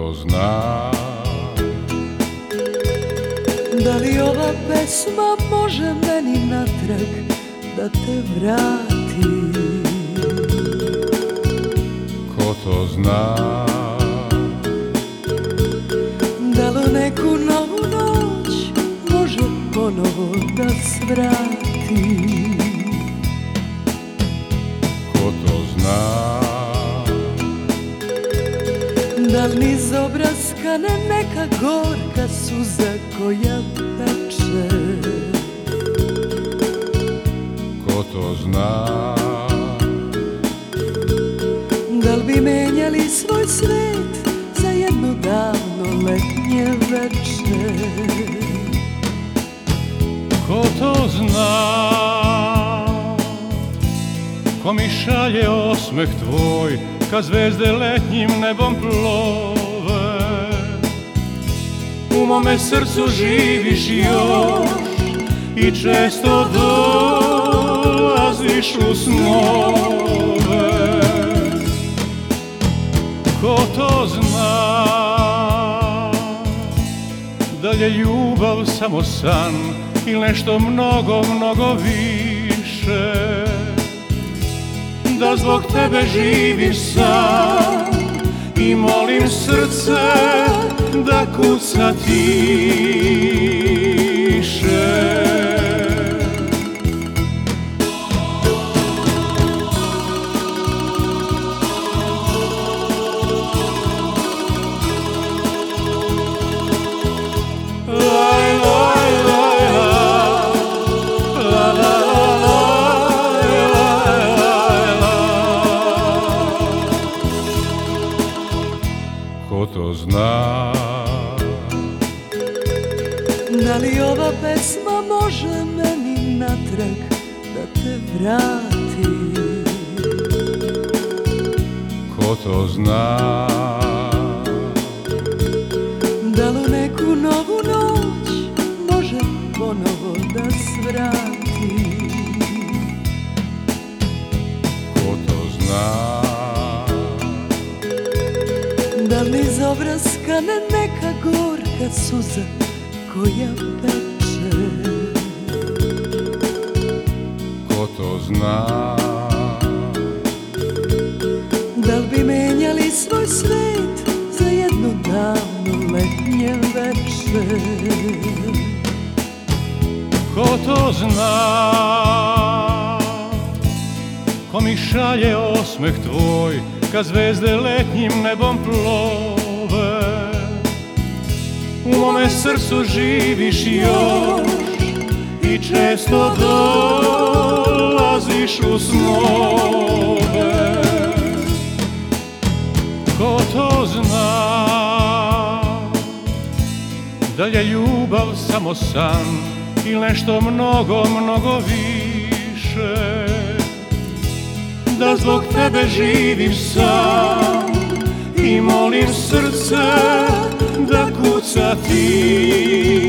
to zna. Da li ova pesma može meni natrag da te vrati Ko to zna? Da li neku novu noć može ponovo da svrati Ko to zna? Da li niz obraskane neka gorka suza koja peče. Ko to zna? Da li bi menjali svoj svet za jedno davno letnje veče? Ko to zna? Ko mi šalje osmeh tvoj Kad zvezde letnjim nebom plove. U mome srcu živiš još I često dolaziš u snove. Ko to zna Da je ljubav samo san nešto mnogo, mnogo više Da zbog tebe živiš sam. I molim srce da kuca tiše Da li ova pesma može meni natrag da te vrati Ko to zna? Da li neku novu noć može ponovo da svrati Ko to zna? Da li niz obraskane neka gorka suza koja peče. Ko to zna? Da li bi menjali svoj svet za jedno davno letnje veče? Ko to zna? Ko mi šalje osmeh tvoj Kad zvezde letnjim nebom plove U mome srcu živiš još I često dolaziš u snove Ko to zna Da je ljubav samo san Ili nešto mnogo, mnogo više? Da zbog tebe živim sam I molim srce ti